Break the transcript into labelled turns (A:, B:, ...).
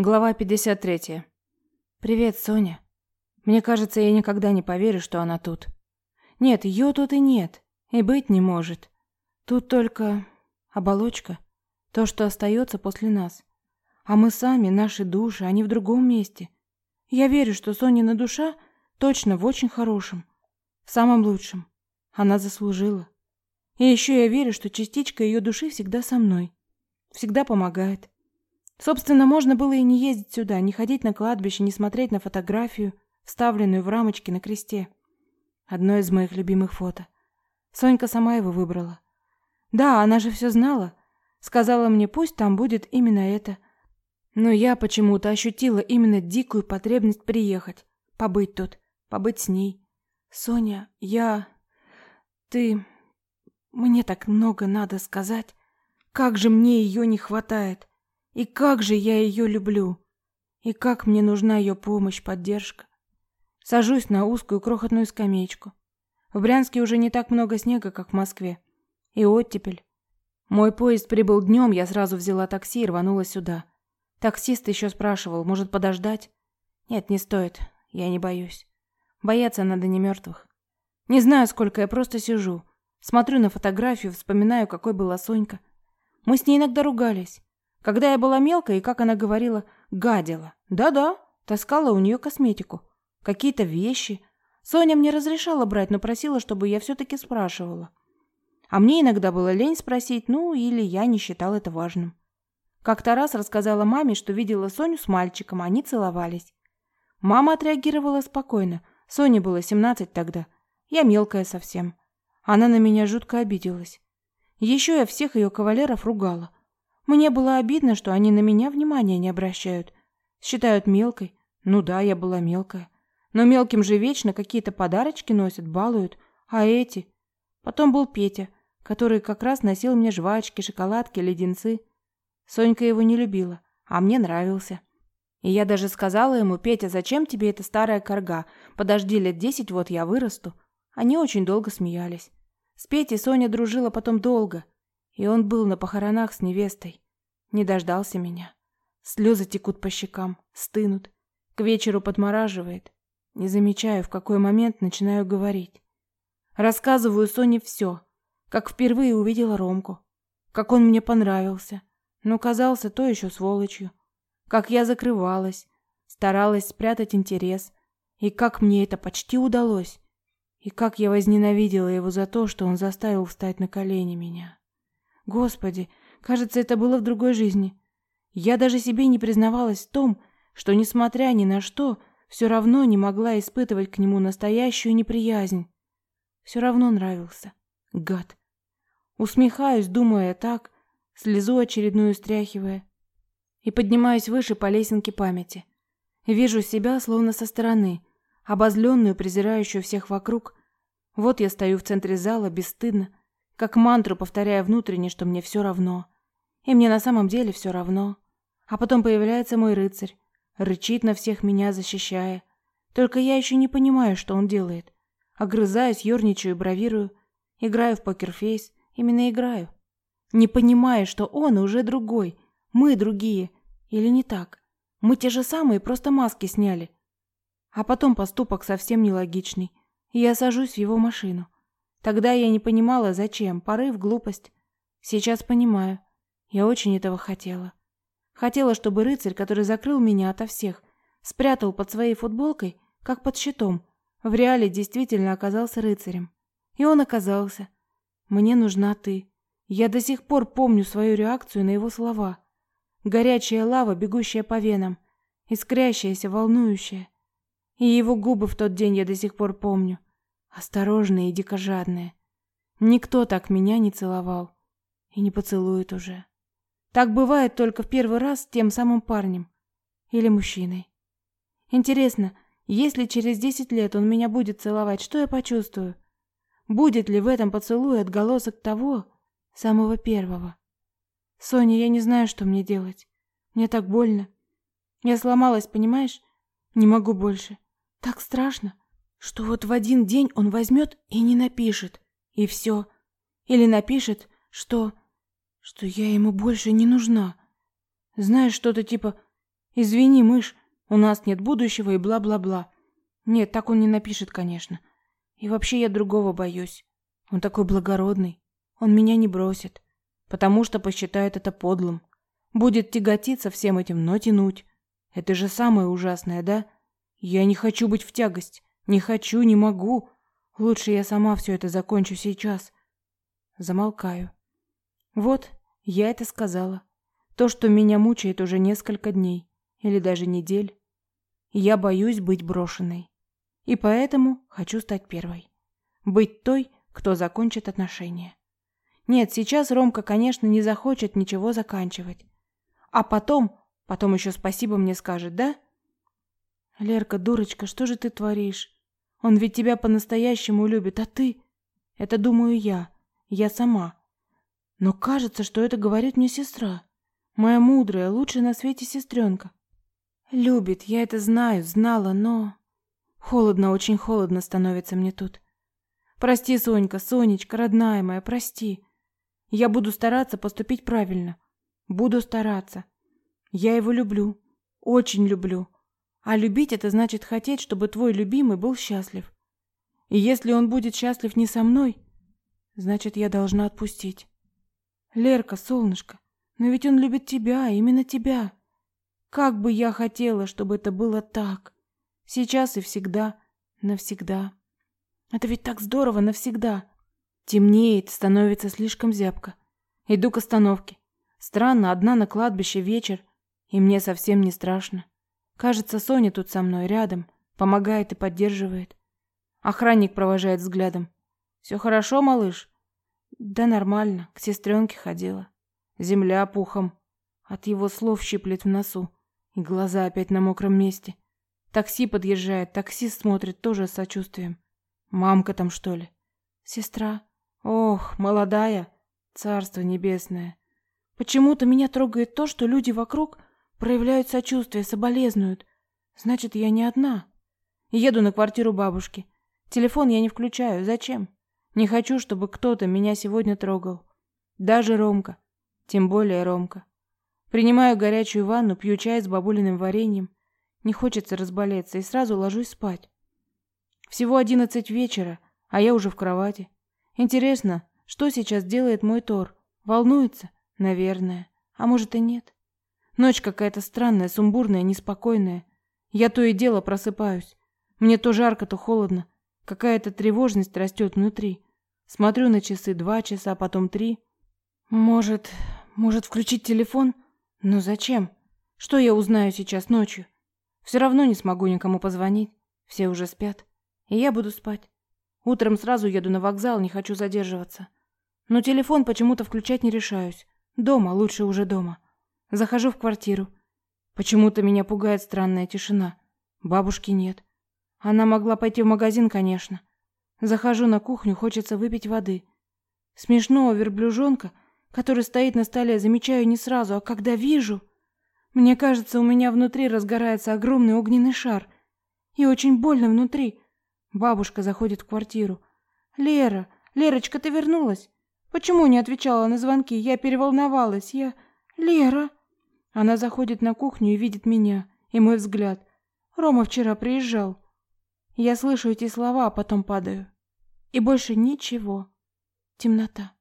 A: Глава 53. Привет, Соня. Мне кажется, я никогда не поверю, что она тут. Нет, ее тут и нет, и быть не может. Тут только оболочка, то, что остается после нас. А мы сами, наши души, они в другом месте. Я верю, что Сонина душа точно в очень хорошем, в самом лучшем. Она заслужила. И еще я верю, что частичка ее души всегда со мной, всегда помогает. Собственно, можно было и не ездить сюда, не ходить на кладбище, не смотреть на фотографию, вставленную в рамочке на кресте. Одно из моих любимых фото. Сонька сама его выбрала. Да, она же все знала. Сказала мне, пусть там будет именно это. Но я почему-то ощутила именно дикую потребность приехать, побыть тут, побыть с ней. Соня, я... Ты... Мне так много надо сказать. Как же мне ее не хватает. И как же я ее люблю! И как мне нужна ее помощь, поддержка! Сажусь на узкую крохотную скамеечку. В Брянске уже не так много снега, как в Москве. И оттепель. Мой поезд прибыл днем, я сразу взяла такси и рванула сюда. Таксист еще спрашивал, может подождать? Нет, не стоит, я не боюсь. Бояться надо не мертвых. Не знаю, сколько я просто сижу. Смотрю на фотографию, вспоминаю, какой была Сонька. Мы с ней иногда ругались. Когда я была мелкая и, как она говорила, гадила. Да-да, таскала у нее косметику. Какие-то вещи. Соня мне разрешала брать, но просила, чтобы я все-таки спрашивала. А мне иногда было лень спросить, ну, или я не считал это важным. Как-то раз рассказала маме, что видела Соню с мальчиком, они целовались. Мама отреагировала спокойно. Соне было 17 тогда. Я мелкая совсем. Она на меня жутко обиделась. Еще я всех ее кавалеров ругала. Мне было обидно, что они на меня внимания не обращают. Считают мелкой. Ну да, я была мелкая. Но мелким же вечно какие-то подарочки носят, балуют. А эти? Потом был Петя, который как раз носил мне жвачки, шоколадки, леденцы. Сонька его не любила, а мне нравился. И я даже сказала ему, Петя, зачем тебе эта старая корга? Подожди лет десять, вот я вырасту. Они очень долго смеялись. С Петей Соня дружила потом долго. И он был на похоронах с невестой. Не дождался меня. Слезы текут по щекам, стынут. К вечеру подмораживает. Не замечаю, в какой момент начинаю говорить. Рассказываю Соне все. Как впервые увидела Ромку. Как он мне понравился. Но казался то еще сволочью. Как я закрывалась. Старалась спрятать интерес. И как мне это почти удалось. И как я возненавидела его за то, что он заставил встать на колени меня. Господи, кажется, это было в другой жизни. Я даже себе не признавалась в том, что, несмотря ни на что, все равно не могла испытывать к нему настоящую неприязнь. Все равно нравился. Гад. Усмехаюсь, думая так, слезу очередную стряхивая, и поднимаюсь выше по лесенке памяти. Вижу себя словно со стороны, обозленную, презирающую всех вокруг. Вот я стою в центре зала, бесстыдно, как мантру повторяя внутренне, что мне все равно. И мне на самом деле все равно. А потом появляется мой рыцарь, рычит на всех меня, защищая. Только я еще не понимаю, что он делает. Огрызаюсь, ерничаю, бравирую, играю в покерфейс, именно играю. Не понимая, что он уже другой, мы другие. Или не так? Мы те же самые, просто маски сняли. А потом поступок совсем нелогичный. И я сажусь в его машину. Тогда я не понимала, зачем, порыв, глупость. Сейчас понимаю. Я очень этого хотела. Хотела, чтобы рыцарь, который закрыл меня ото всех, спрятал под своей футболкой, как под щитом, в реале действительно оказался рыцарем. И он оказался. Мне нужна ты. Я до сих пор помню свою реакцию на его слова. Горячая лава, бегущая по венам, искрящаяся, волнующая. И его губы в тот день я до сих пор помню осторожная и дикожадная. Никто так меня не целовал и не поцелует уже. Так бывает только в первый раз с тем самым парнем или мужчиной. Интересно, если через десять лет он меня будет целовать, что я почувствую? Будет ли в этом поцелуе отголосок того, самого первого? Соня, я не знаю, что мне делать. Мне так больно. Я сломалась, понимаешь? Не могу больше. Так страшно что вот в один день он возьмет и не напишет, и все. Или напишет, что... что я ему больше не нужна. Знаешь, что-то типа Извини, мышь, у нас нет будущего и бла-бла-бла. Нет, так он не напишет, конечно. И вообще я другого боюсь. Он такой благородный. Он меня не бросит, потому что посчитает это подлым. Будет тяготиться всем этим, но тянуть. Это же самое ужасное, да? Я не хочу быть в тягость. Не хочу, не могу. Лучше я сама все это закончу сейчас. Замолкаю. Вот, я это сказала. То, что меня мучает уже несколько дней. Или даже недель. Я боюсь быть брошенной. И поэтому хочу стать первой. Быть той, кто закончит отношения. Нет, сейчас Ромка, конечно, не захочет ничего заканчивать. А потом, потом еще спасибо мне скажет, да? Лерка, дурочка, что же ты творишь? Он ведь тебя по-настоящему любит, а ты? Это думаю я, я сама. Но кажется, что это говорит мне сестра. Моя мудрая, лучшая на свете сестренка. Любит, я это знаю, знала, но... Холодно, очень холодно становится мне тут. Прости, Сонька, Сонечка, родная моя, прости. Я буду стараться поступить правильно. Буду стараться. Я его люблю. Очень люблю. А любить это значит хотеть, чтобы твой любимый был счастлив. И если он будет счастлив не со мной, значит, я должна отпустить. Лерка, солнышко, но ведь он любит тебя, именно тебя. Как бы я хотела, чтобы это было так. Сейчас и всегда, навсегда. Это ведь так здорово навсегда. Темнеет, становится слишком зябко. Иду к остановке. Странно, одна на кладбище вечер, и мне совсем не страшно. Кажется, Соня тут со мной, рядом, помогает и поддерживает. Охранник провожает взглядом. «Все хорошо, малыш?» «Да нормально, к сестренке ходила. Земля пухом. От его слов щиплет в носу, и глаза опять на мокром месте. Такси подъезжает, таксист смотрит тоже с сочувствием. Мамка там, что ли? Сестра. Ох, молодая. Царство небесное. Почему-то меня трогает то, что люди вокруг проявляют сочувствие, соболезнуют. Значит, я не одна. Еду на квартиру бабушки. Телефон я не включаю. Зачем? Не хочу, чтобы кто-то меня сегодня трогал. Даже Ромка. Тем более Ромка. Принимаю горячую ванну, пью чай с бабулиным вареньем. Не хочется разболеться и сразу ложусь спать. Всего одиннадцать вечера, а я уже в кровати. Интересно, что сейчас делает мой Тор? Волнуется? Наверное. А может и нет. Ночь какая-то странная, сумбурная, неспокойная. Я то и дело просыпаюсь. Мне то жарко, то холодно. Какая-то тревожность растет внутри. Смотрю на часы два часа, потом три. Может, может включить телефон? Но зачем? Что я узнаю сейчас ночью? Все равно не смогу никому позвонить. Все уже спят. И я буду спать. Утром сразу еду на вокзал, не хочу задерживаться. Но телефон почему-то включать не решаюсь. Дома, лучше уже дома. Захожу в квартиру. Почему-то меня пугает странная тишина. Бабушки нет. Она могла пойти в магазин, конечно. Захожу на кухню, хочется выпить воды. Смешного верблюжонка, который стоит на столе, замечаю не сразу, а когда вижу... Мне кажется, у меня внутри разгорается огромный огненный шар. И очень больно внутри. Бабушка заходит в квартиру. «Лера, Лерочка, ты вернулась? Почему не отвечала на звонки? Я переволновалась. Я... Лера...» Она заходит на кухню и видит меня, и мой взгляд. Рома вчера приезжал. Я слышу эти слова, а потом падаю. И больше ничего. Темнота.